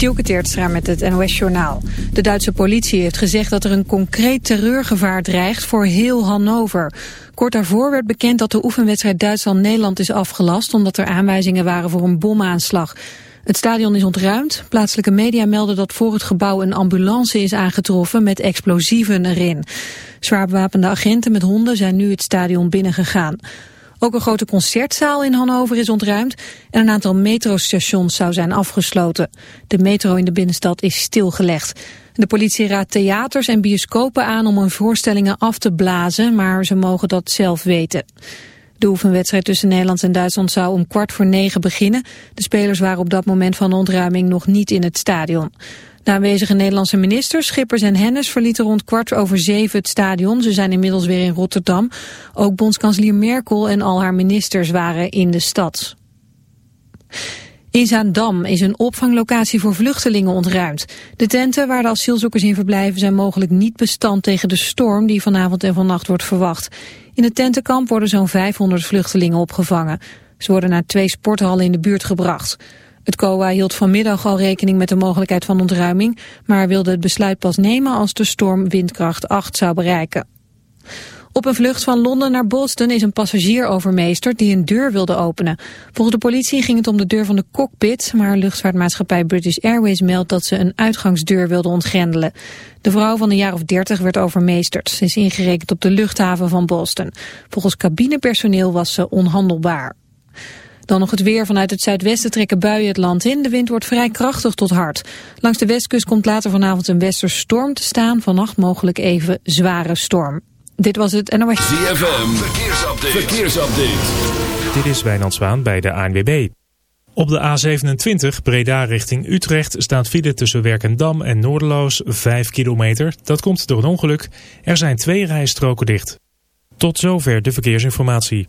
Dielke Teertstra met het NOS-journaal. De Duitse politie heeft gezegd dat er een concreet terreurgevaar dreigt voor heel Hannover. Kort daarvoor werd bekend dat de oefenwedstrijd Duitsland-Nederland is afgelast... omdat er aanwijzingen waren voor een bomaanslag. Het stadion is ontruimd. Plaatselijke media melden dat voor het gebouw een ambulance is aangetroffen met explosieven erin. Zwaar bewapende agenten met honden zijn nu het stadion binnengegaan. Ook een grote concertzaal in Hannover is ontruimd en een aantal metrostations zou zijn afgesloten. De metro in de binnenstad is stilgelegd. De politie raadt theaters en bioscopen aan om hun voorstellingen af te blazen, maar ze mogen dat zelf weten. De oefenwedstrijd tussen Nederland en Duitsland zou om kwart voor negen beginnen. De spelers waren op dat moment van ontruiming nog niet in het stadion. De aanwezige Nederlandse ministers, Schippers en Hennis verlieten rond kwart over zeven het stadion. Ze zijn inmiddels weer in Rotterdam. Ook bondskanselier Merkel en al haar ministers waren in de stad. In Zaandam is een opvanglocatie voor vluchtelingen ontruimd. De tenten waar de asielzoekers in verblijven zijn mogelijk niet bestand tegen de storm die vanavond en vannacht wordt verwacht. In het tentenkamp worden zo'n 500 vluchtelingen opgevangen. Ze worden naar twee sporthallen in de buurt gebracht. Het COA hield vanmiddag al rekening met de mogelijkheid van ontruiming, maar wilde het besluit pas nemen als de storm windkracht 8 zou bereiken. Op een vlucht van Londen naar Boston is een passagier overmeesterd die een deur wilde openen. Volgens de politie ging het om de deur van de cockpit, maar luchtvaartmaatschappij British Airways meldt dat ze een uitgangsdeur wilde ontgrendelen. De vrouw van een jaar of dertig werd overmeesterd. Ze is ingerekend op de luchthaven van Boston. Volgens cabinepersoneel was ze onhandelbaar. Dan nog het weer. Vanuit het zuidwesten trekken buien het land in. De wind wordt vrij krachtig tot hard. Langs de westkust komt later vanavond een westerstorm te staan. Vannacht mogelijk even zware storm. Dit was het NOS. ZFM. Verkeersupdate. Verkeersupdate. Dit is Wijnand Zwaan bij de ANWB. Op de A27 Breda richting Utrecht staat file tussen Werkendam en Noorderloos 5 kilometer. Dat komt door een ongeluk. Er zijn twee rijstroken dicht. Tot zover de verkeersinformatie.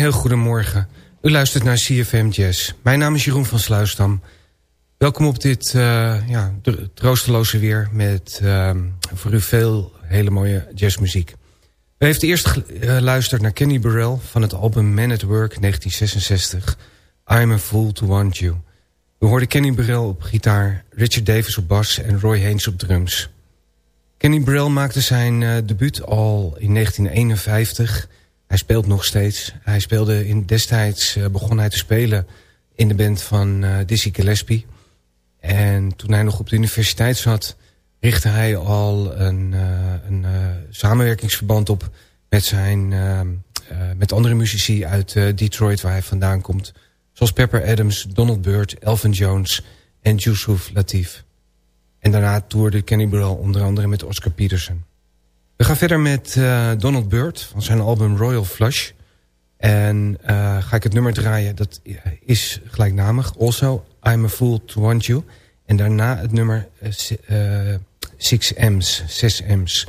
Heel goedemorgen. U luistert naar CFM Jazz. Mijn naam is Jeroen van Sluisdam. Welkom op dit uh, ja, troosteloze weer met uh, voor u veel hele mooie jazzmuziek. U heeft eerst geluisterd naar Kenny Burrell van het album Man at Work 1966. I'm a Fool to Want You. We hoorden Kenny Burrell op gitaar, Richard Davis op bas en Roy Haynes op drums. Kenny Burrell maakte zijn uh, debuut al in 1951 hij speelt nog steeds. Hij speelde in, destijds uh, begon hij te spelen in de band van uh, Dizzy Gillespie. En toen hij nog op de universiteit zat... richtte hij al een, uh, een samenwerkingsverband op... met, zijn, met andere muzici uit Detroit waar hij vandaan komt. Zoals Pepper Adams, Donald Byrd, Elvin Jones en Yusuf Latif. En daarna toerde Kenny Burrell onder andere met Oscar Peterson. We gaan verder met uh, Donald Byrd van zijn album Royal Flush. En uh, ga ik het nummer draaien, dat is gelijknamig. Also, I'm a Fool to Want You. En daarna het nummer uh, Six M's, 6 M's.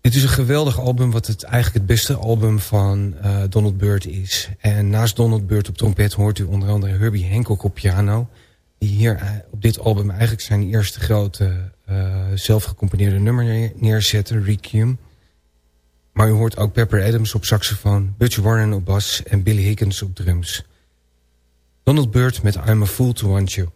Dit is een geweldig album, wat het eigenlijk het beste album van Donald Byrd is. En naast Donald Byrd op trompet hoort u onder andere Herbie Hancock op piano. Die hier op dit album eigenlijk zijn eerste grote zelf gecomponeerde nummer neerzetten, Requiem. Maar u hoort ook Pepper Adams op saxofoon, Butch Warren op bas en Billy Higgins op drums. Donald Byrd met I'm a Fool to Want You.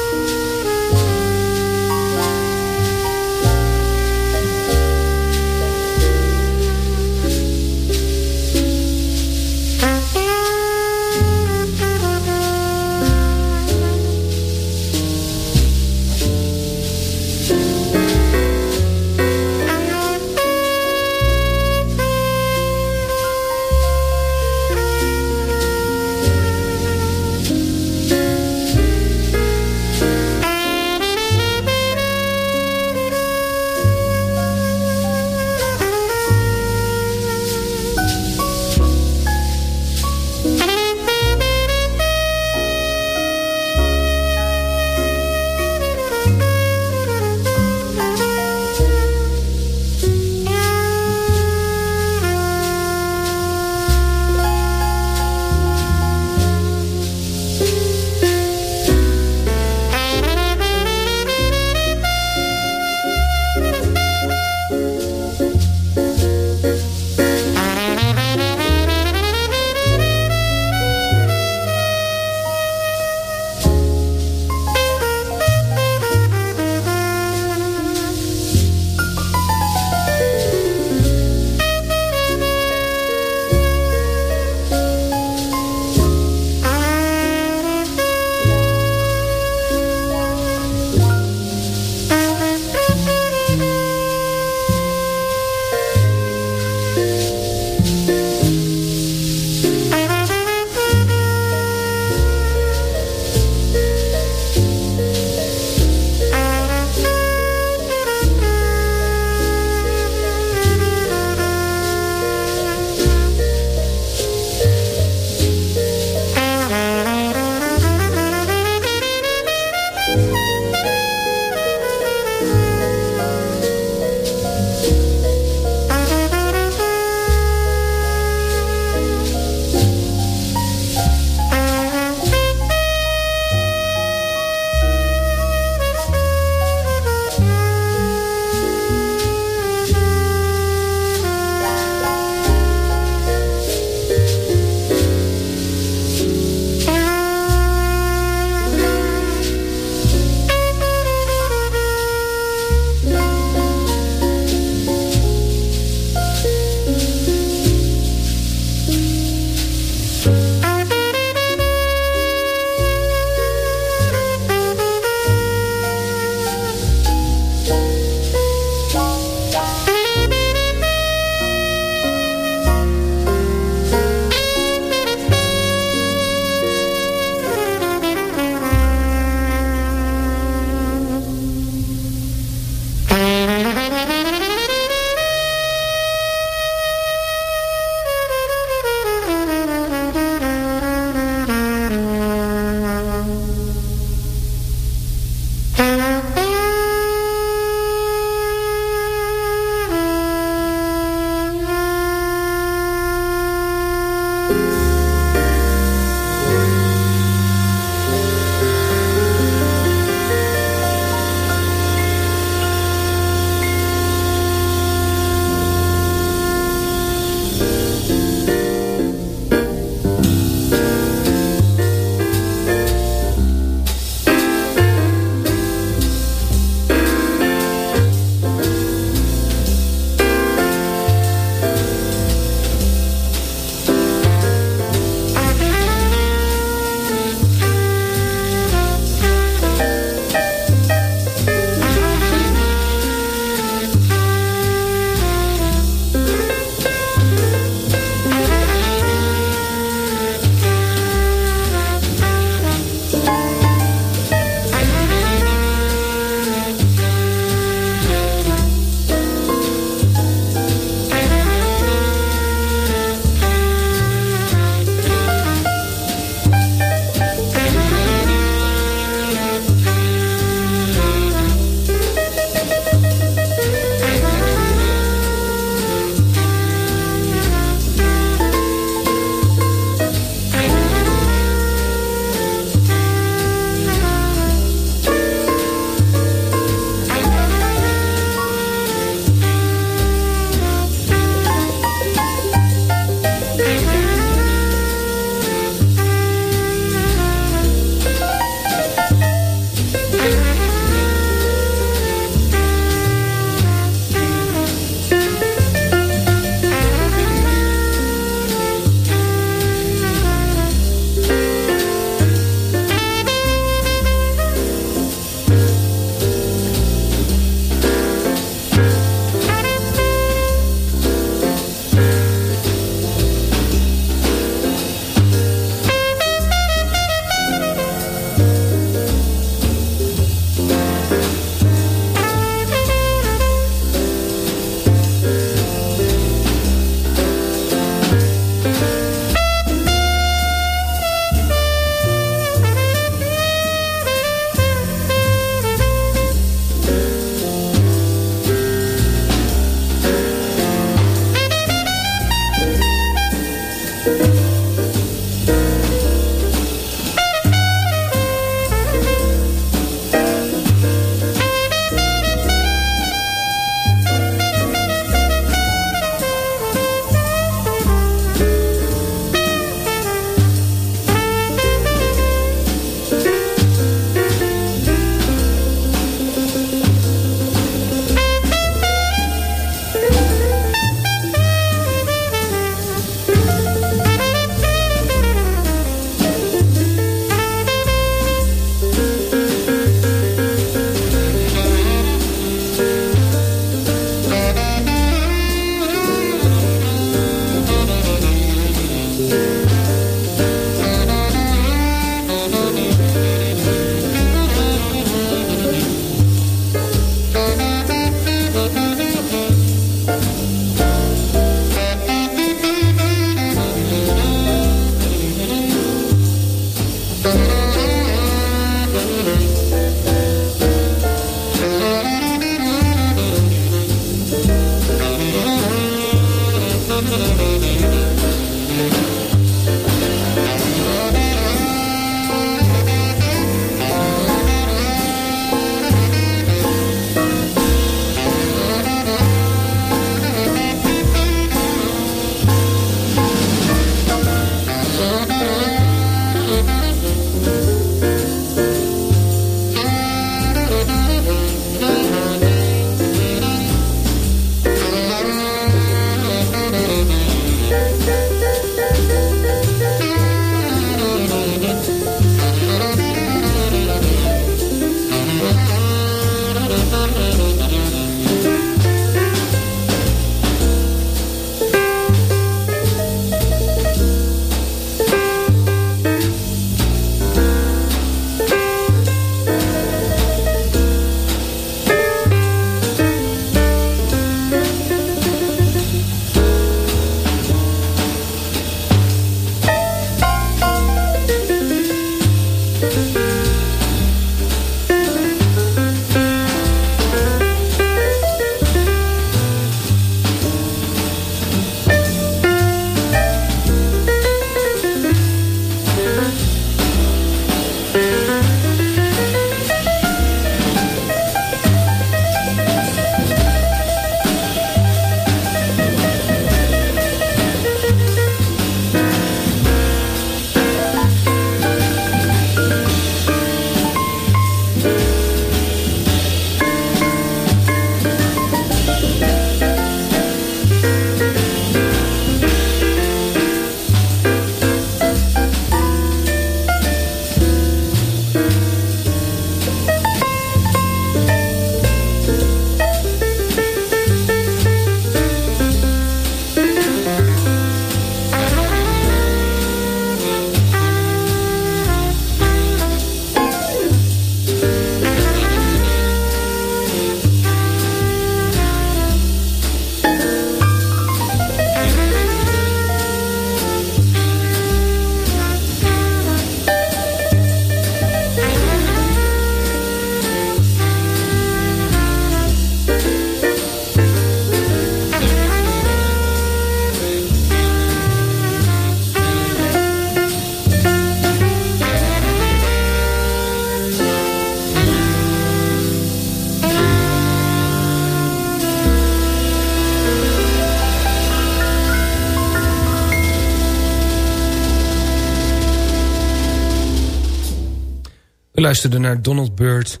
Luisterde naar Donald Byrd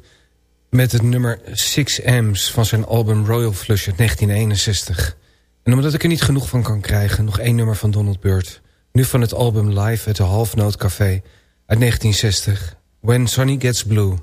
met het nummer Six M's van zijn album Royal Flush uit 1961. En omdat ik er niet genoeg van kan krijgen, nog één nummer van Donald Byrd. Nu van het album Live at the Half Note Café uit 1960, When Sunny Gets Blue.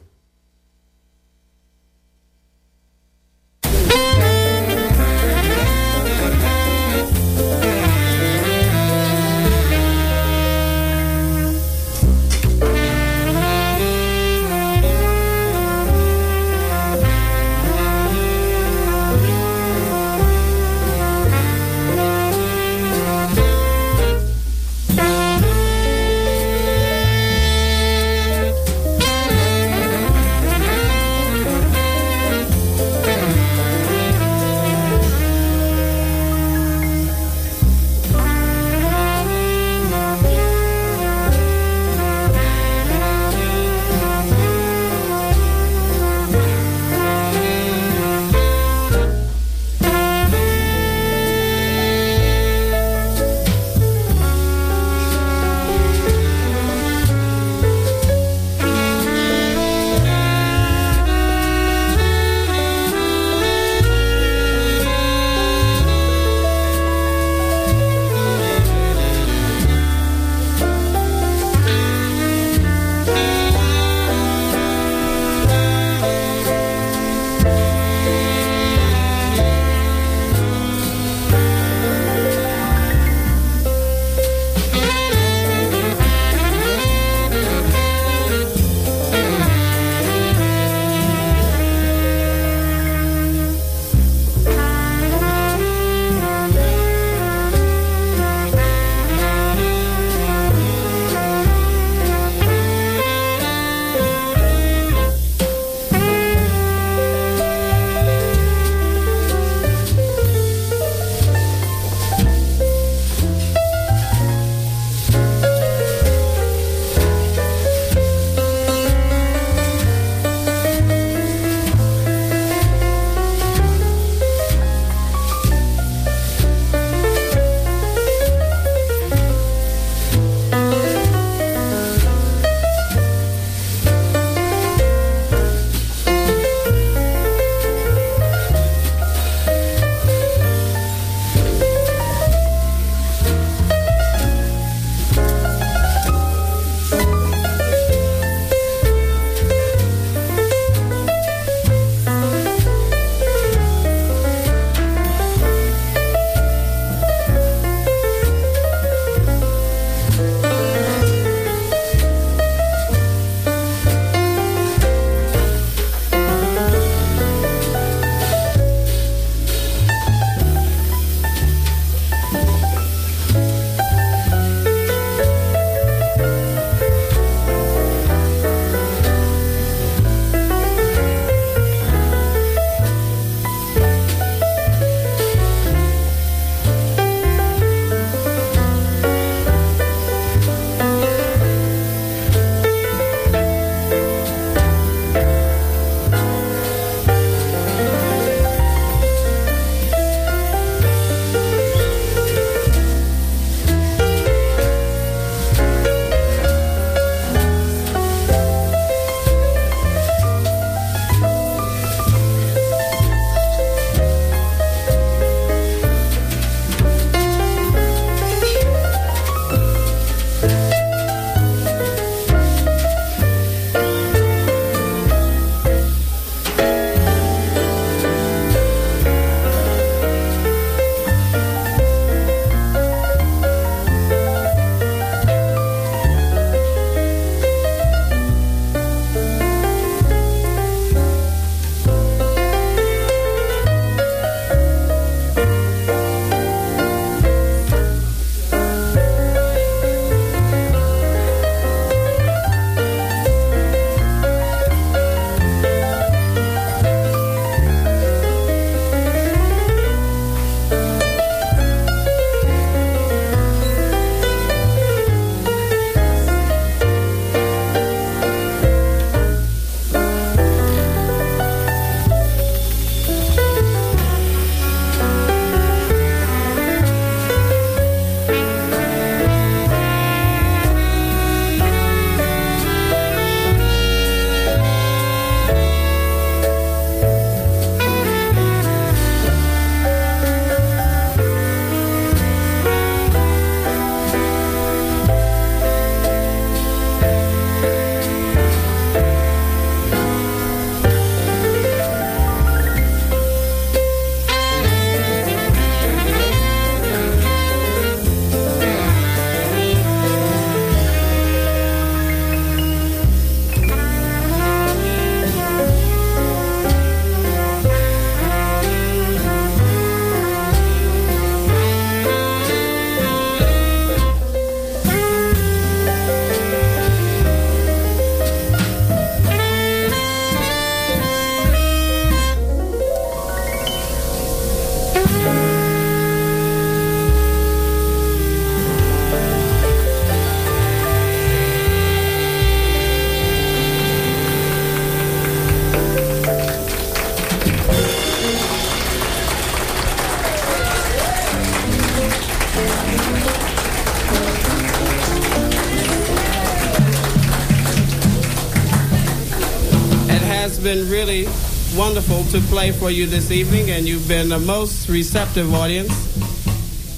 Wonderful to play for you this evening, and you've been the most receptive audience.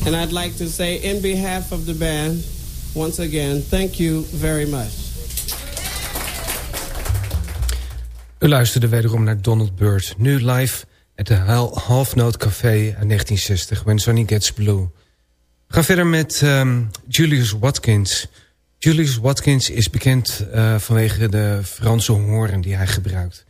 And I'd like to say, in behalf of the band, once again, thank you very much. U wederom naar Donald Byrd, nu live at de Half Note Café in 1960, When Sonny Gets Blue. We verder met um, Julius Watkins. Julius Watkins is bekend uh, vanwege de Franse horen die hij gebruikt.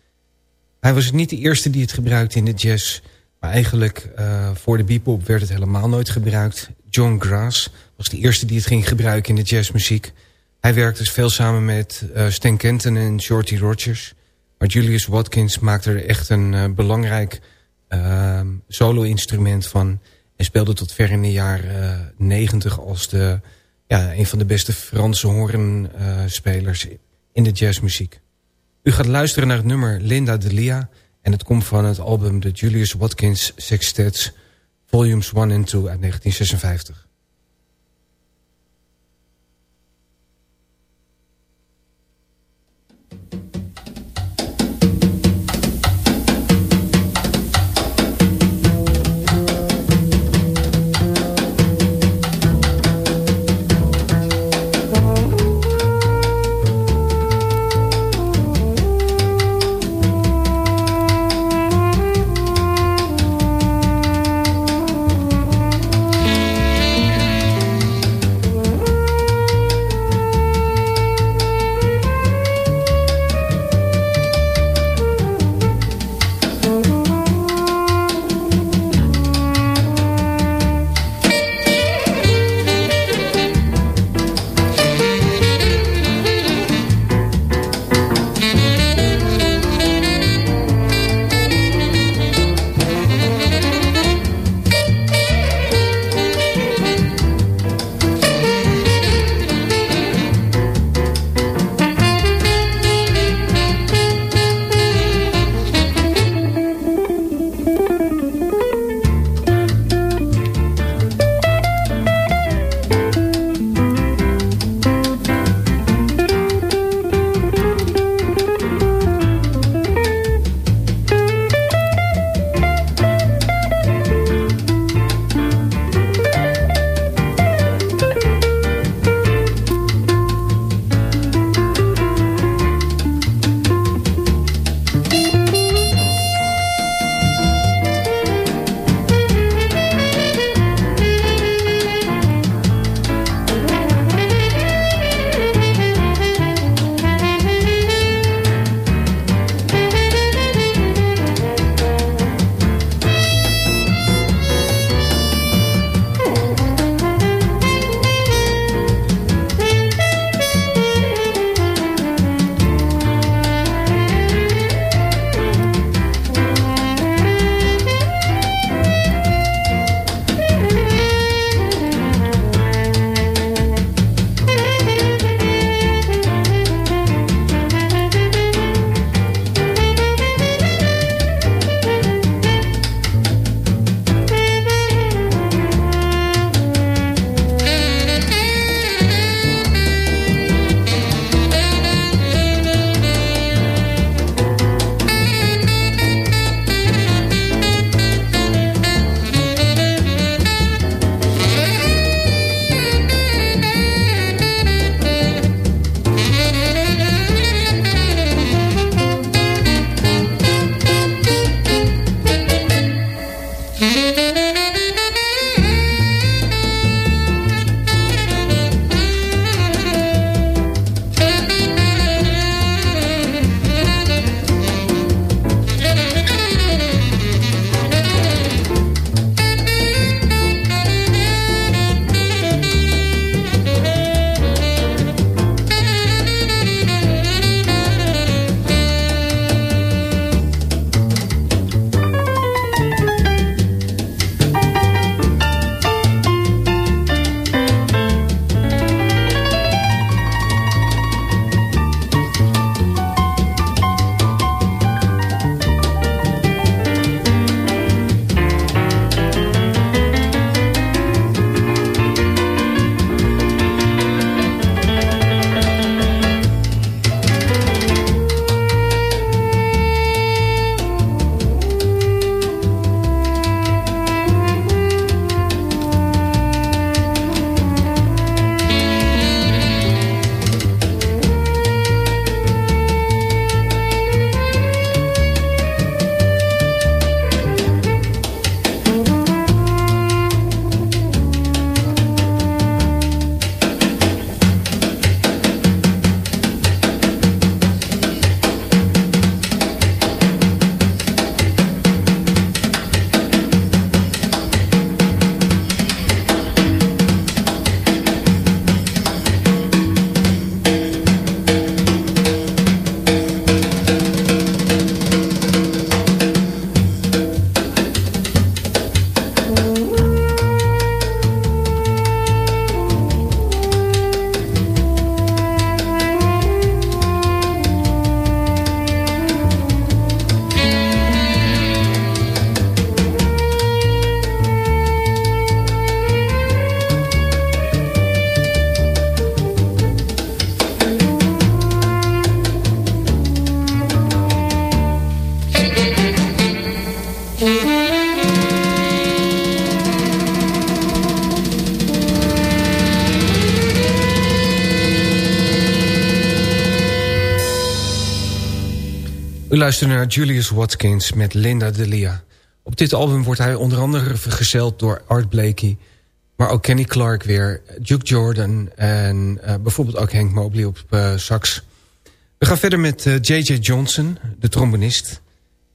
Hij was niet de eerste die het gebruikte in de jazz... maar eigenlijk uh, voor de bebop werd het helemaal nooit gebruikt. John Grass was de eerste die het ging gebruiken in de jazzmuziek. Hij werkte dus veel samen met uh, Stan Kenton en Shorty Rogers... Maar Julius Watkins maakte er echt een uh, belangrijk uh, solo-instrument van. En speelde tot ver in de jaren negentig als de, ja, een van de beste Franse hoornspelers in de jazzmuziek. U gaat luisteren naar het nummer Linda Delia. En het komt van het album de Julius Watkins Sextets Volumes 1 en 2 uit 1956. U luistert naar Julius Watkins met Linda Delia. Op dit album wordt hij onder andere vergezeld door Art Blakey... maar ook Kenny Clark weer, Duke Jordan... en uh, bijvoorbeeld ook Hank Mobley op uh, sax. We gaan verder met J.J. Johnson, de trombonist.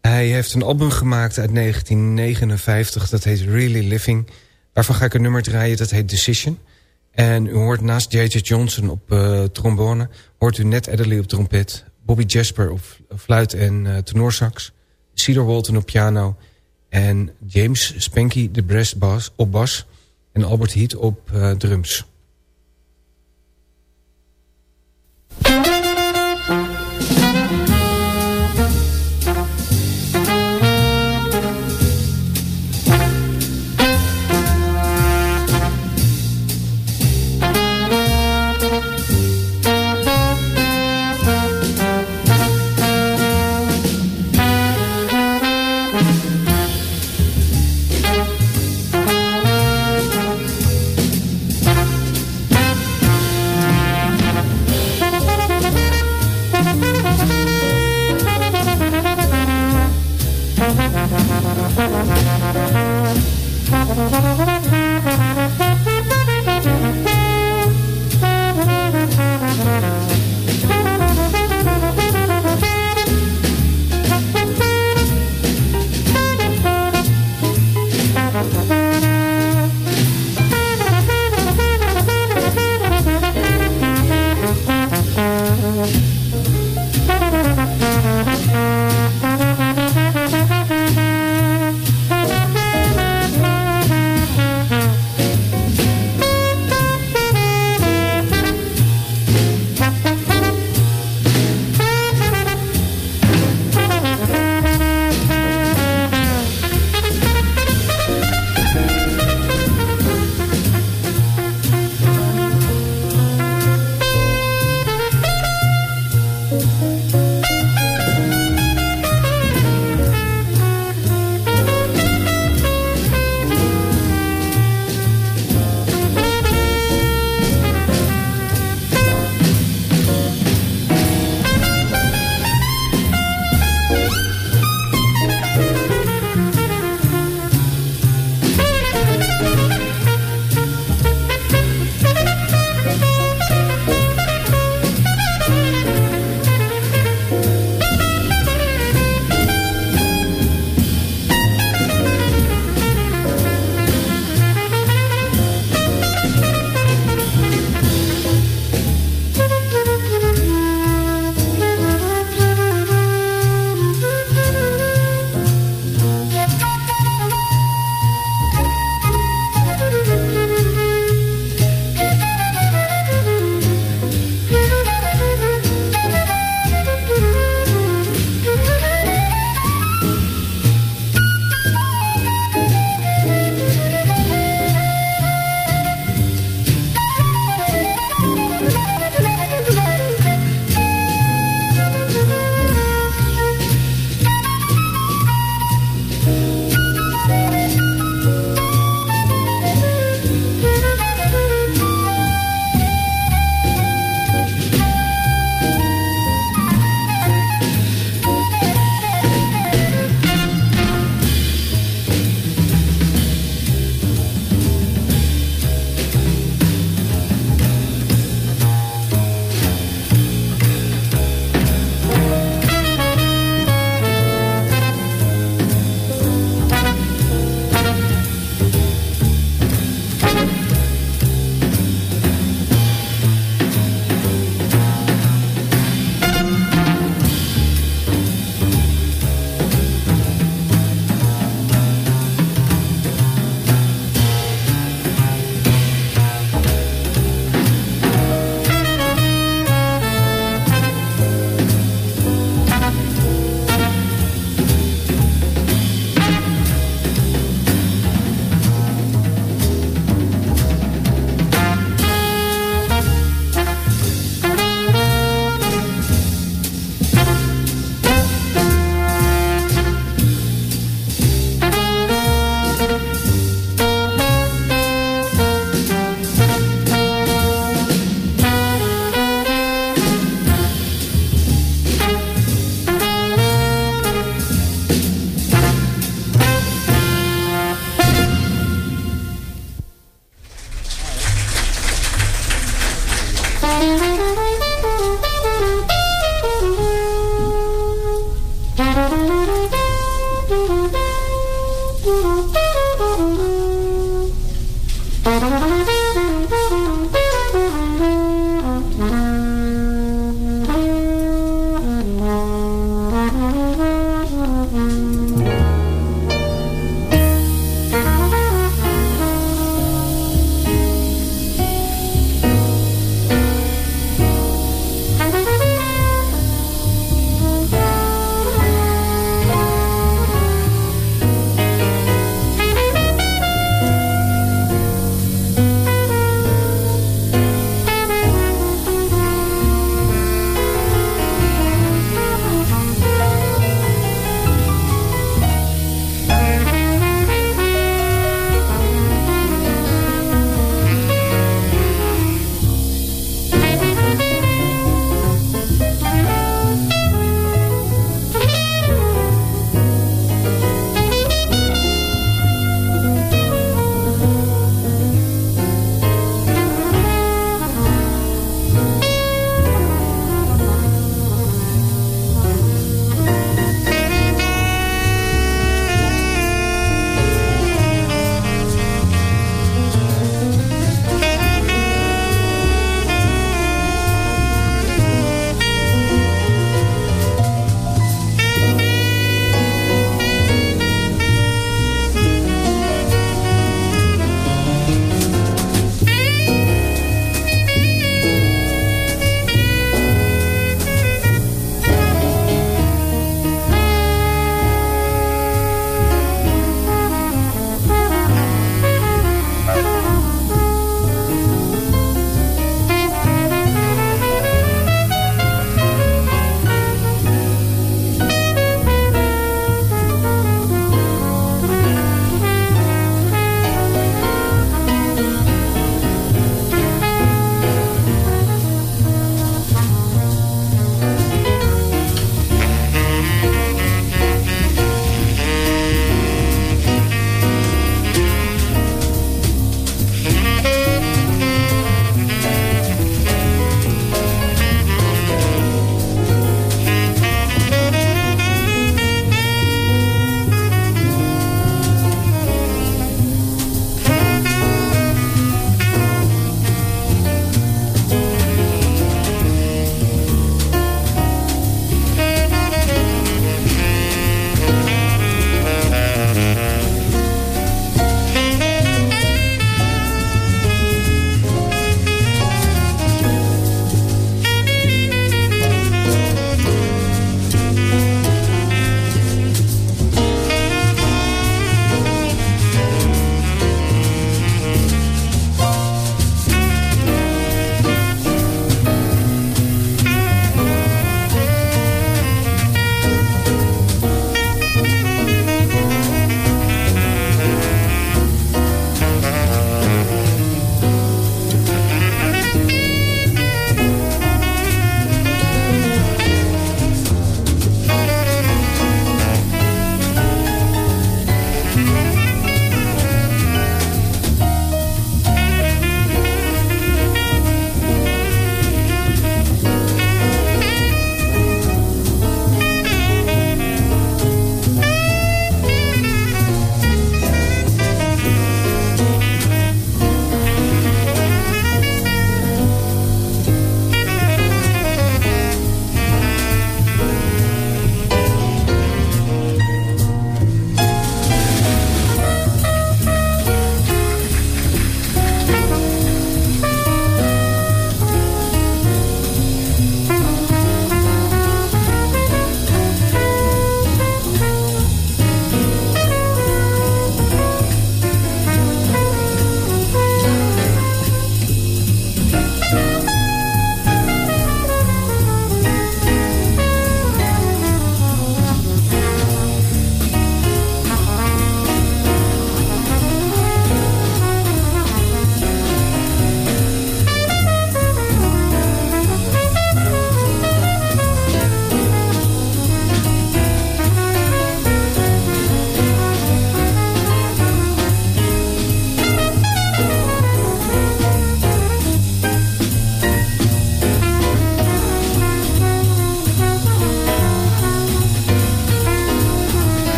Hij heeft een album gemaakt uit 1959, dat heet Really Living... Daarvan ga ik een nummer draaien, dat heet Decision. En u hoort naast J.J. Johnson op uh, trombone... hoort u Ned Adderley op trompet... Bobby Jasper op fluit en uh, tenorsax... Cedar Walton op piano... en James Spanky de brass bass, op bas... en Albert Heat op uh, drums.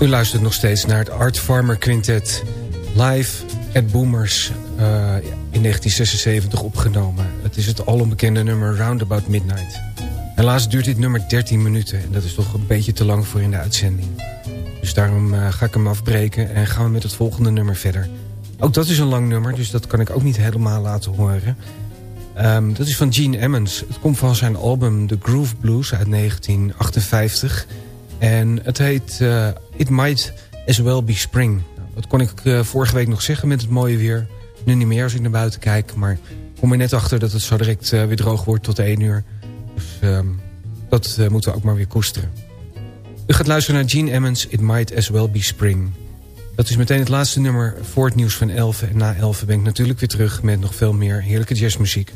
U luistert nog steeds naar het Art Farmer Quintet live at Boomers uh, in 1976 opgenomen. Het is het alombekende nummer Roundabout Midnight. Helaas duurt dit nummer 13 minuten en dat is toch een beetje te lang voor in de uitzending. Dus daarom uh, ga ik hem afbreken en gaan we met het volgende nummer verder. Ook dat is een lang nummer, dus dat kan ik ook niet helemaal laten horen. Um, dat is van Gene Emmons. Het komt van zijn album The Groove Blues uit 1958... En het heet uh, It Might As Well Be Spring. Nou, dat kon ik uh, vorige week nog zeggen met het mooie weer. Nu niet meer als ik naar buiten kijk. Maar kom er net achter dat het zo direct uh, weer droog wordt tot 1 uur. Dus um, dat moeten we ook maar weer koesteren. U gaat luisteren naar Gene Emmons, It Might As Well Be Spring. Dat is meteen het laatste nummer voor het nieuws van 11. En na 11 ben ik natuurlijk weer terug met nog veel meer heerlijke jazzmuziek.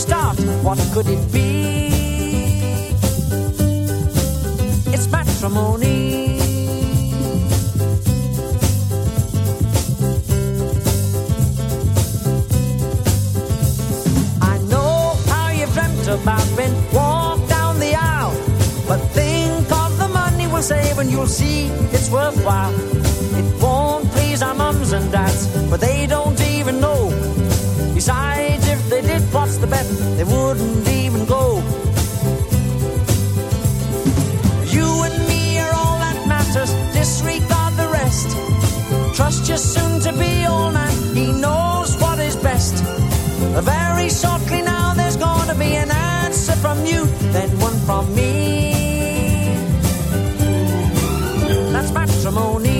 Start. What could it be? It's matrimony. I know how you've dreamt about being walk down the aisle, but think of the money we'll save and you'll see it's worthwhile. Bet? They wouldn't even go. You and me are all that matters. Disregard the rest. Trust your soon to be old man. He knows what is best. Very shortly now, there's gonna be an answer from you, then one from me. That's matrimony.